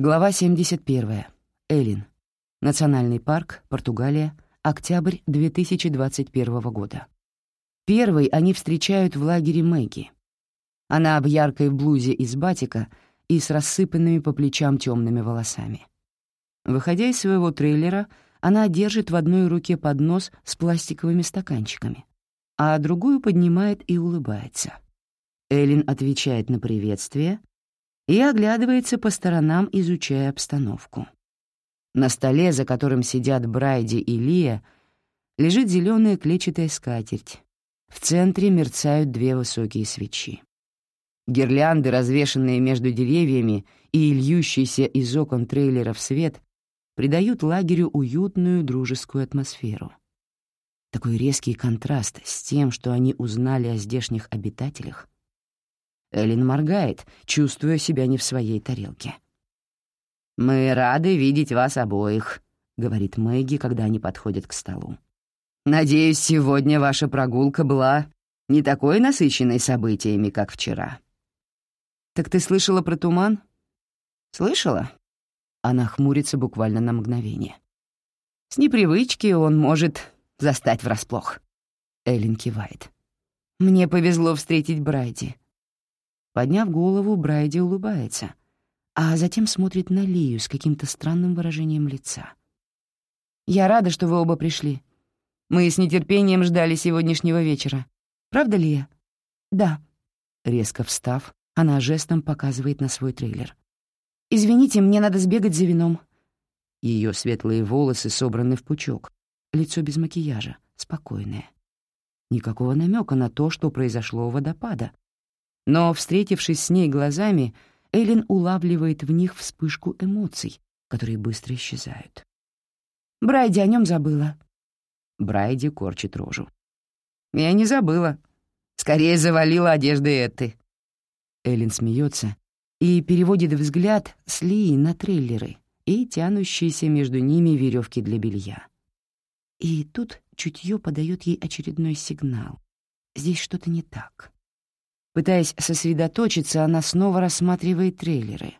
Глава 71. Элин. Национальный парк, Португалия, октябрь 2021 года. Первый они встречают в лагере Мэгги. Она в яркой блузе из батика и с рассыпанными по плечам темными волосами. Выходя из своего трейлера, она держит в одной руке поднос с пластиковыми стаканчиками, а другую поднимает и улыбается. Элин отвечает на приветствие и оглядывается по сторонам, изучая обстановку. На столе, за которым сидят Брайди и Лия, лежит зеленая клетчатая скатерть. В центре мерцают две высокие свечи. Гирлянды, развешанные между деревьями и льющийся из окон трейлеров свет, придают лагерю уютную дружескую атмосферу. Такой резкий контраст с тем, что они узнали о здешних обитателях, Эллен моргает, чувствуя себя не в своей тарелке. «Мы рады видеть вас обоих», — говорит Мэгги, когда они подходят к столу. «Надеюсь, сегодня ваша прогулка была не такой насыщенной событиями, как вчера». «Так ты слышала про туман?» «Слышала?» Она хмурится буквально на мгновение. «С непривычки он может застать врасплох». Эллен кивает. «Мне повезло встретить Брайди. Подняв голову, Брайди улыбается, а затем смотрит на Лию с каким-то странным выражением лица. «Я рада, что вы оба пришли. Мы с нетерпением ждали сегодняшнего вечера. Правда, Лия?» «Да». Резко встав, она жестом показывает на свой трейлер. «Извините, мне надо сбегать за вином». Ее светлые волосы собраны в пучок, лицо без макияжа, спокойное. Никакого намека на то, что произошло у водопада, но, встретившись с ней глазами, Эллен улавливает в них вспышку эмоций, которые быстро исчезают. «Брайди о нем забыла». Брайди корчит рожу. «Я не забыла. Скорее завалила одежды Этты». Эллен смеется и переводит взгляд с Лии на трейлеры и тянущиеся между ними веревки для белья. И тут чутье подает ей очередной сигнал. Здесь что-то не так. Пытаясь сосредоточиться, она снова рассматривает трейлеры.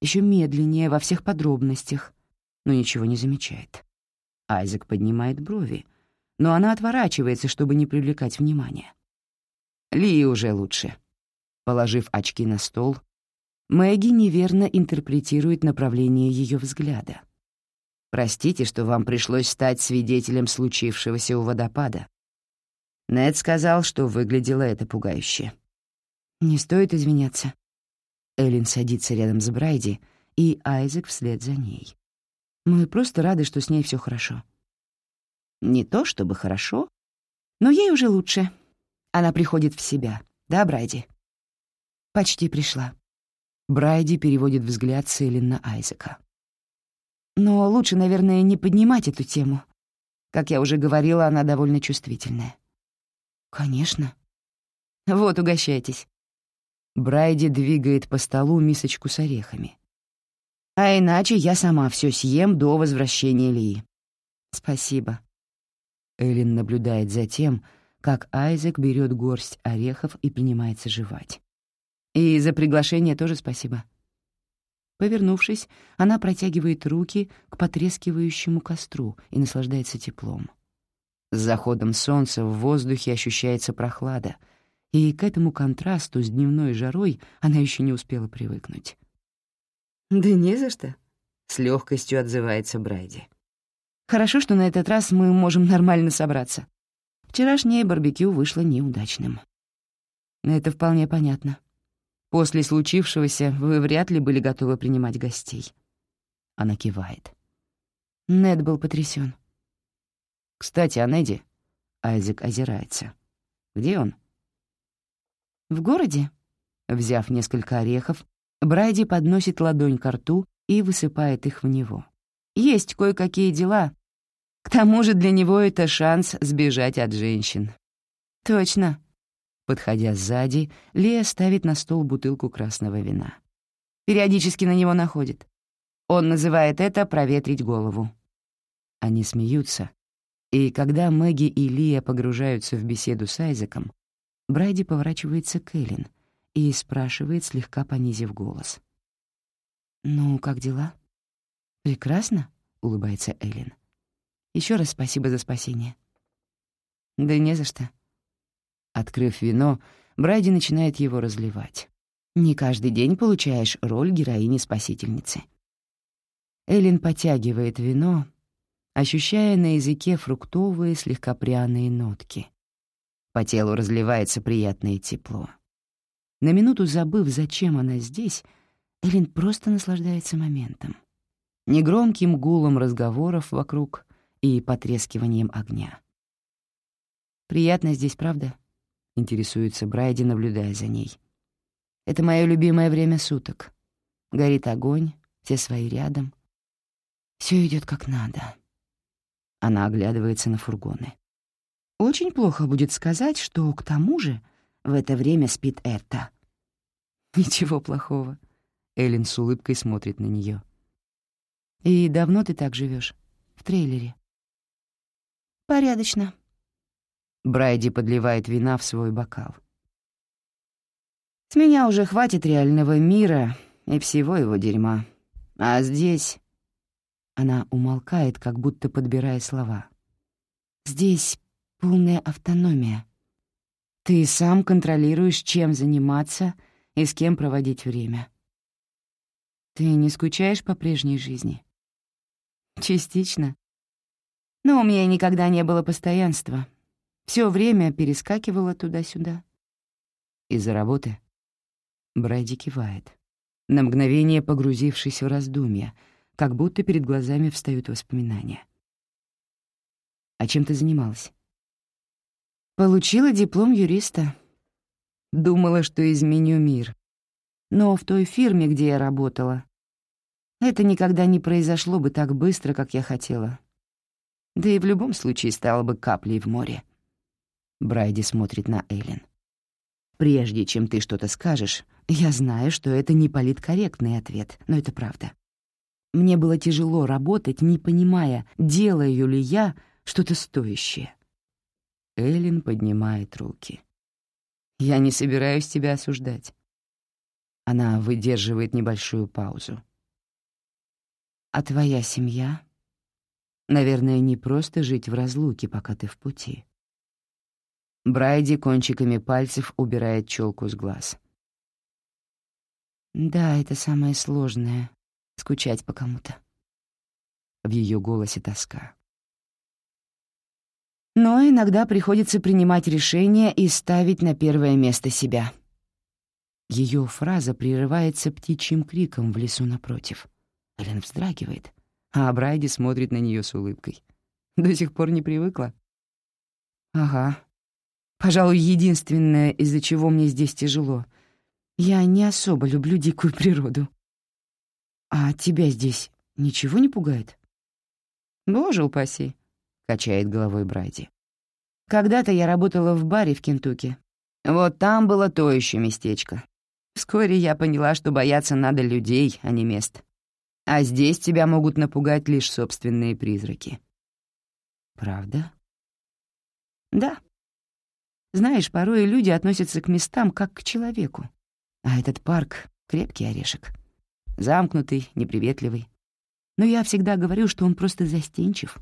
Еще медленнее, во всех подробностях, но ничего не замечает. Айзек поднимает брови, но она отворачивается, чтобы не привлекать внимания. Ли уже лучше. Положив очки на стол, Мэгги неверно интерпретирует направление ее взгляда. «Простите, что вам пришлось стать свидетелем случившегося у водопада. Нед сказал, что выглядело это пугающе. «Не стоит извиняться». Эллен садится рядом с Брайди, и Айзек вслед за ней. Мы просто рады, что с ней все хорошо. Не то чтобы хорошо, но ей уже лучше. Она приходит в себя, да, Брайди? Почти пришла. Брайди переводит взгляд с Эллен на Айзека. Но лучше, наверное, не поднимать эту тему. Как я уже говорила, она довольно чувствительная. «Конечно». «Вот, угощайтесь». Брайди двигает по столу мисочку с орехами. «А иначе я сама все съем до возвращения Лии». «Спасибо». Эллен наблюдает за тем, как Айзек берет горсть орехов и принимается жевать. «И за приглашение тоже спасибо». Повернувшись, она протягивает руки к потрескивающему костру и наслаждается теплом. С заходом солнца в воздухе ощущается прохлада, и к этому контрасту с дневной жарой она еще не успела привыкнуть. «Да не за что», — с легкостью отзывается Брайди. «Хорошо, что на этот раз мы можем нормально собраться. Вчерашнее барбекю вышло неудачным». «Это вполне понятно. После случившегося вы вряд ли были готовы принимать гостей». Она кивает. Нед был потрясен. «Кстати, о Неди». Айзек озирается. «Где он?» «В городе?» Взяв несколько орехов, Брайди подносит ладонь к рту и высыпает их в него. «Есть кое-какие дела. К тому же для него это шанс сбежать от женщин». «Точно». Подходя сзади, Лея ставит на стол бутылку красного вина. Периодически на него находит. Он называет это «проветрить голову». Они смеются, и когда Мэгги и Лия погружаются в беседу с Айзеком, Брайди поворачивается к Эллен и спрашивает, слегка понизив голос. «Ну, как дела?» «Прекрасно», — улыбается Эллен. Еще раз спасибо за спасение». «Да не за что». Открыв вино, Брайди начинает его разливать. Не каждый день получаешь роль героини-спасительницы. Эллен потягивает вино, ощущая на языке фруктовые, слегка пряные нотки. По телу разливается приятное тепло. На минуту забыв, зачем она здесь, Эллен просто наслаждается моментом. Негромким гулом разговоров вокруг и потрескиванием огня. «Приятно здесь, правда?» — интересуется Брайди, наблюдая за ней. «Это мое любимое время суток. Горит огонь, все свои рядом. Все идет как надо». Она оглядывается на фургоны. «Очень плохо будет сказать, что, к тому же, в это время спит Эрта». «Ничего плохого», — Эллен с улыбкой смотрит на нее. «И давно ты так живешь? В трейлере?» «Порядочно». Брайди подливает вина в свой бокал. «С меня уже хватит реального мира и всего его дерьма. А здесь...» Она умолкает, как будто подбирая слова. «Здесь полная автономия. Ты сам контролируешь, чем заниматься и с кем проводить время. Ты не скучаешь по прежней жизни?» «Частично. Но у меня никогда не было постоянства. Все время перескакивало туда-сюда. Из-за работы? Брайди кивает, на мгновение погрузившись в раздумья, как будто перед глазами встают воспоминания. «А чем ты занималась?» «Получила диплом юриста. Думала, что изменю мир. Но в той фирме, где я работала, это никогда не произошло бы так быстро, как я хотела. Да и в любом случае стало бы каплей в море. Брайди смотрит на Эйлин. «Прежде чем ты что-то скажешь, я знаю, что это не политкорректный ответ, но это правда. Мне было тяжело работать, не понимая, делаю ли я что-то стоящее». Эйлин поднимает руки. «Я не собираюсь тебя осуждать». Она выдерживает небольшую паузу. «А твоя семья?» Наверное, не просто жить в разлуке, пока ты в пути. Брайди кончиками пальцев убирает челку с глаз. «Да, это самое сложное — скучать по кому-то». В ее голосе тоска. Но иногда приходится принимать решения и ставить на первое место себя. Ее фраза прерывается птичьим криком в лесу напротив. Эллен вздрагивает — а Брайди смотрит на нее с улыбкой. До сих пор не привыкла? Ага. Пожалуй, единственное, из-за чего мне здесь тяжело. Я не особо люблю дикую природу. А тебя здесь ничего не пугает? Боже упаси, — качает головой Брайди. Когда-то я работала в баре в Кентукки. Вот там было то еще местечко. Вскоре я поняла, что бояться надо людей, а не мест. А здесь тебя могут напугать лишь собственные призраки. Правда? Да. Знаешь, порой люди относятся к местам как к человеку. А этот парк — крепкий орешек. Замкнутый, неприветливый. Но я всегда говорю, что он просто застенчив.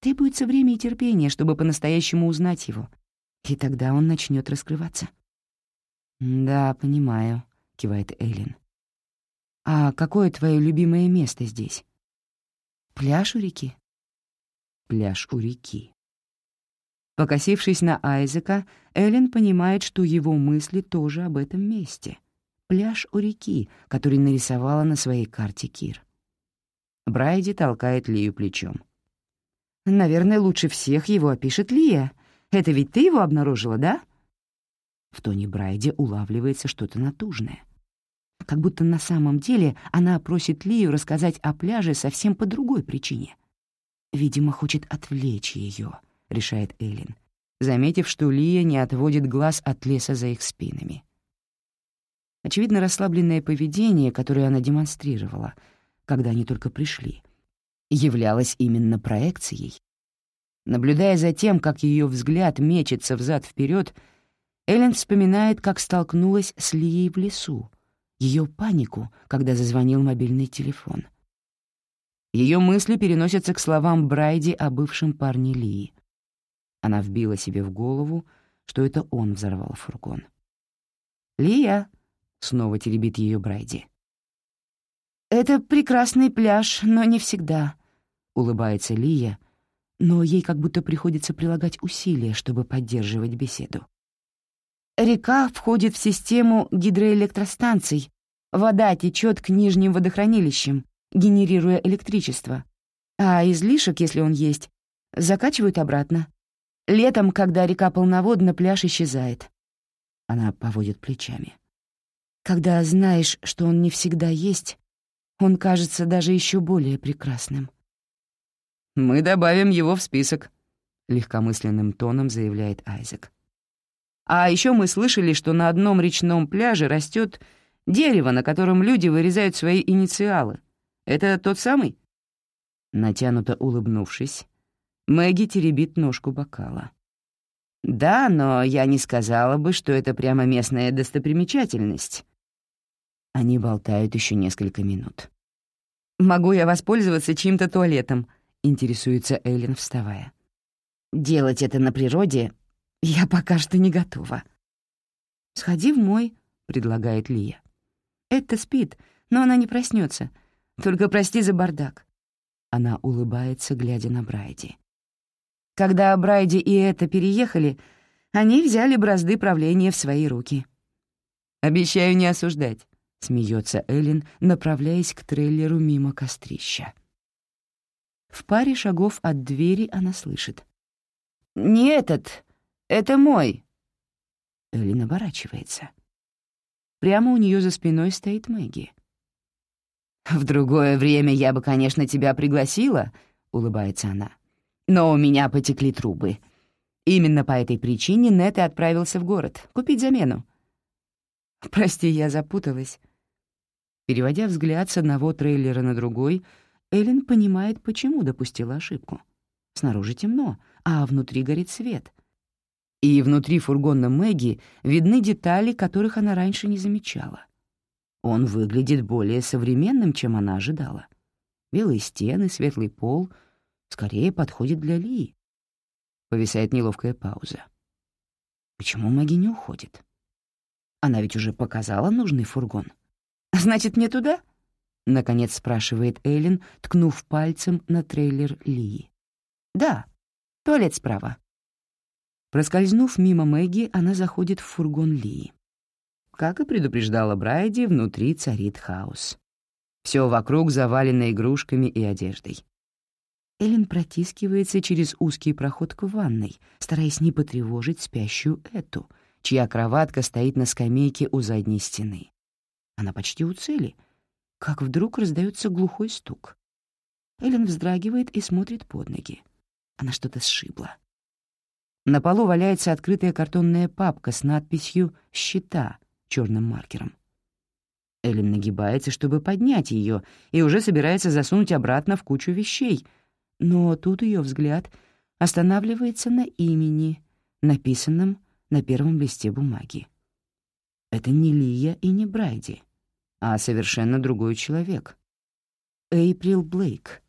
Требуется время и терпение, чтобы по-настоящему узнать его. И тогда он начнет раскрываться. «Да, понимаю», — кивает Эллен. «А какое твое любимое место здесь?» «Пляж у реки». «Пляж у реки». Покосившись на Айзека, Эллен понимает, что его мысли тоже об этом месте. Пляж у реки, который нарисовала на своей карте Кир. Брайди толкает Лию плечом. «Наверное, лучше всех его опишет Лия. Это ведь ты его обнаружила, да?» В тоне Брайди улавливается что-то натужное как будто на самом деле она просит Лию рассказать о пляже совсем по другой причине. «Видимо, хочет отвлечь ее», — решает Эллен, заметив, что Лия не отводит глаз от леса за их спинами. Очевидно, расслабленное поведение, которое она демонстрировала, когда они только пришли, являлось именно проекцией. Наблюдая за тем, как ее взгляд мечется взад вперед, Эллен вспоминает, как столкнулась с Лией в лесу, ее панику, когда зазвонил мобильный телефон. Ее мысли переносятся к словам Брайди о бывшем парне Лии. Она вбила себе в голову, что это он взорвал фургон. «Лия!» — снова теребит ее Брайди. «Это прекрасный пляж, но не всегда», — улыбается Лия, но ей как будто приходится прилагать усилия, чтобы поддерживать беседу. Река входит в систему гидроэлектростанций. Вода течет к нижним водохранилищам, генерируя электричество. А излишек, если он есть, закачивают обратно. Летом, когда река полноводна, пляж исчезает. Она поводит плечами. Когда знаешь, что он не всегда есть, он кажется даже еще более прекрасным. «Мы добавим его в список», — легкомысленным тоном заявляет Айзек. А еще мы слышали, что на одном речном пляже растет дерево, на котором люди вырезают свои инициалы. Это тот самый?» Натянуто улыбнувшись, Мэгги теребит ножку бокала. «Да, но я не сказала бы, что это прямо местная достопримечательность». Они болтают еще несколько минут. «Могу я воспользоваться чьим-то туалетом?» — интересуется Эллен, вставая. «Делать это на природе я пока что не готова. «Сходи в мой», — предлагает Лия. «Это спит, но она не проснется. Только прости за бардак». Она улыбается, глядя на Брайди. Когда Брайди и это переехали, они взяли бразды правления в свои руки. «Обещаю не осуждать», — смеется Эллен, направляясь к трейлеру мимо кострища. В паре шагов от двери она слышит. «Не этот, это мой!» Эллен оборачивается. Прямо у нее за спиной стоит Мэгги. «В другое время я бы, конечно, тебя пригласила», — улыбается она. «Но у меня потекли трубы. Именно по этой причине Нет и отправился в город, купить замену». «Прости, я запуталась». Переводя взгляд с одного трейлера на другой, Эллен понимает, почему допустила ошибку. Снаружи темно, а внутри горит свет — и внутри фургона Мэгги видны детали, которых она раньше не замечала. Он выглядит более современным, чем она ожидала. Белые стены, светлый пол скорее подходит для Ли. Повисает неловкая пауза. Почему Мэгги не уходит? Она ведь уже показала нужный фургон. «Значит, мне туда?» — наконец спрашивает Эллен, ткнув пальцем на трейлер Ли. «Да, туалет справа». Проскользнув мимо Мэгги, она заходит в фургон Ли. Как и предупреждала Брайди, внутри царит хаос. Все вокруг завалено игрушками и одеждой. Эллен протискивается через узкий проход к ванной, стараясь не потревожить спящую Эту, чья кроватка стоит на скамейке у задней стены. Она почти у цели, как вдруг раздается глухой стук. Эллен вздрагивает и смотрит под ноги. Она что-то сшибла. На полу валяется открытая картонная папка с надписью «Счета» черным маркером. Эллен нагибается, чтобы поднять ее, и уже собирается засунуть обратно в кучу вещей. Но тут ее взгляд останавливается на имени, написанном на первом листе бумаги. Это не Лия и не Брайди, а совершенно другой человек. Эйприл Блейк.